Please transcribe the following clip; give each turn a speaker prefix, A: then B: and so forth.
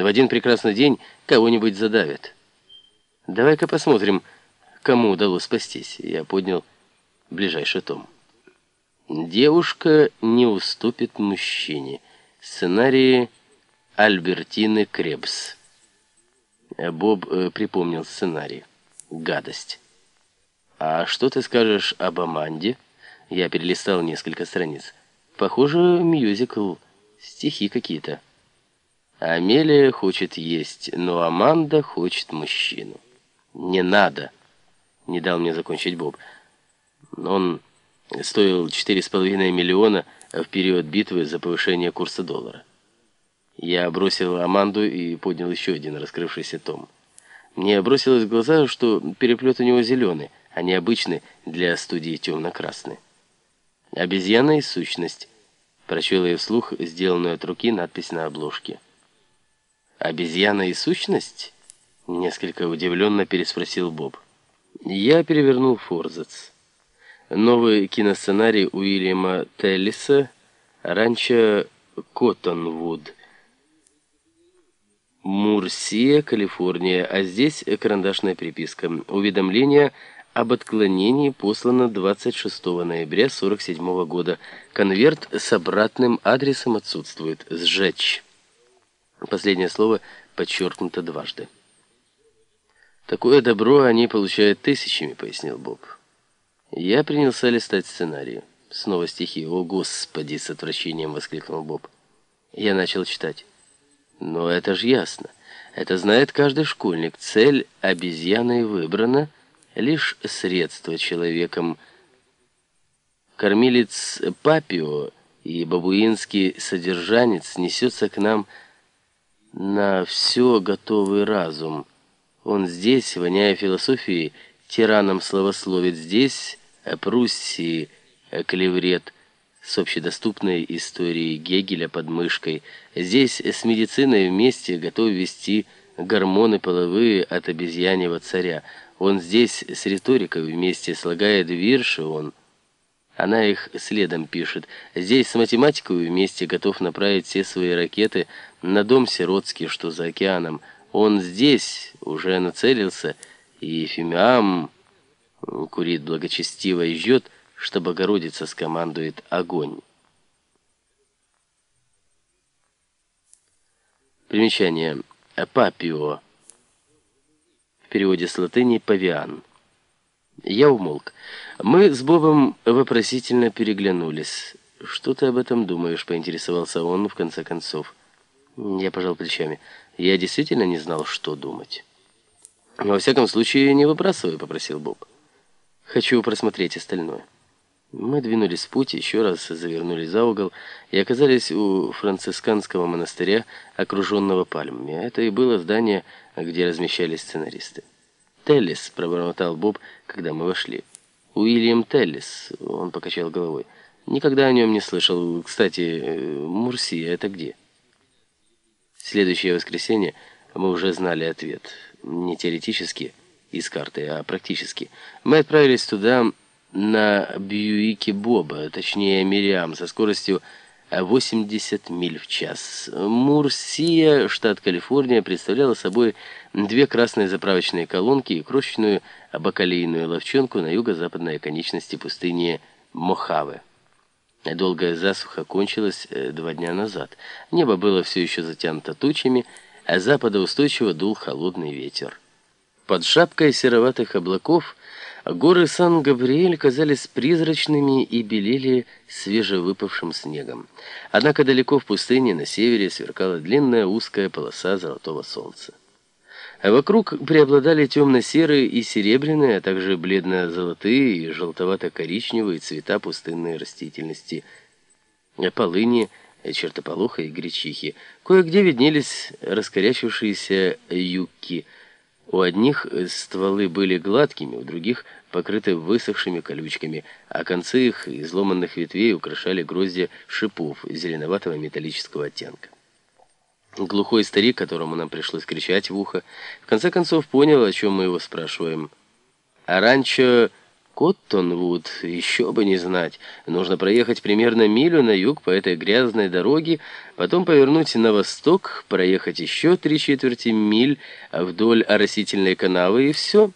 A: В один прекрасный день кого-нибудь задавят. Давай-ка посмотрим, кому удалось спастись. Я поднял ближайший том. Девушка не уступит мужчине. Сценарии Альбертины Кребс. Боб э, припомнил сценарий. Гадость. А что ты скажешь об Аманде? Я перелистал несколько страниц. Похоже, мюзикл. Стихи какие-то. Амелия хочет есть, но Аманда хочет мужчину. Не надо, не дал мне закончить Боб. Он стоил 4,5 миллиона в период битвы за повышение курса доллара. Я бросил Аманду и поднял еще один раскрывшийся том. Мне бросилось в глаза, что переплет у него зеленый, а не обычный для студии темно-красный. «Обезьяна и сущность», — прочел я вслух сделанную от руки надпись на обложке. «Обезьяна и сущность?» — несколько удивленно переспросил Боб. Я перевернул форзац. Новый киносценарий Уильяма Теллиса «Ранчо Коттонвуд». Мурсия, Калифорния, а здесь карандашная приписка. Уведомление об отклонении послано 26 ноября 47 года. Конверт с обратным адресом отсутствует. Сжечь. Последнее слово подчеркнуто дважды. «Такое добро они получают тысячами», — пояснил Боб. Я принялся листать сценарий. Снова стихи. «О, Господи!» — с отвращением воскликнул Боб. Я начал читать. «Но это же ясно. Это знает каждый школьник. Цель обезьяны выбрана, лишь средство человеком. Кормилец Папио и бабуинский содержанец несется к нам на все готовый разум. Он здесь, воняя философией, тираном словословит здесь, Пруссии, клеврет, с общедоступной историей Гегеля под мышкой. Здесь с медициной вместе готов вести гормоны половые от обезьяньего царя. Он здесь с риторикой вместе слагает вирши, он... Она их следом пишет. Здесь с математикой вместе готов направить все свои ракеты на дом сиротский, что за океаном. Он здесь уже нацелился, и Фимиам курит благочестиво и ждет, что Богородица скомандует огонь. Примечание. Папио. В переводе с латыни «павиан». Я умолк. Мы с Бобом вопросительно переглянулись. «Что ты об этом думаешь?» — поинтересовался он в конце концов. Я пожал плечами. Я действительно не знал, что думать. «Во всяком случае, не выбрасывай», — попросил Боб. «Хочу просмотреть остальное». Мы двинулись в путь, еще раз завернули за угол и оказались у францисканского монастыря, окруженного пальмами. Это и было здание, где размещались сценаристы. «Теллис», — пробормотал Боб, когда мы вошли. «Уильям Теллис», — он покачал головой. «Никогда о нем не слышал. Кстати, Мурсия — это где?» Следующее воскресенье мы уже знали ответ. Не теоретически, из карты, а практически. Мы отправились туда на Бьюике Боба, точнее Мириам, со скоростью 80 миль в час. Мурсия, штат Калифорния, представляла собой две красные заправочные колонки и крошечную бакалейную ловчонку на юго-западной оконечности пустыни Мохаве. Долгая засуха кончилась э, два дня назад. Небо было все еще затянуто тучами, а с запада устойчиво дул холодный ветер. Под шапкой сероватых облаков Горы Сан-Габриэль казались призрачными и белели свежевыпавшим снегом. Однако далеко в пустыне на севере сверкала длинная узкая полоса золотого солнца. А вокруг преобладали темно-серые и серебряные, а также бледно-золотые и желтовато-коричневые цвета пустынной растительности, полыни, чертополоха и гречихи. Кое-где виднелись раскорячившиеся юкки – у одних стволы были гладкими, у других покрыты высохшими колючками, а концы их изломанных ветвей украшали гроздья шипов зеленоватого металлического оттенка. Глухой старик, которому нам пришлось кричать в ухо, в конце концов понял, о чем мы его спрашиваем. «А ранчо Коттонвуд, еще бы не знать. Нужно проехать примерно милю на юг по этой грязной дороге, потом повернуть на восток, проехать еще три четверти миль вдоль оросительной канавы, и все.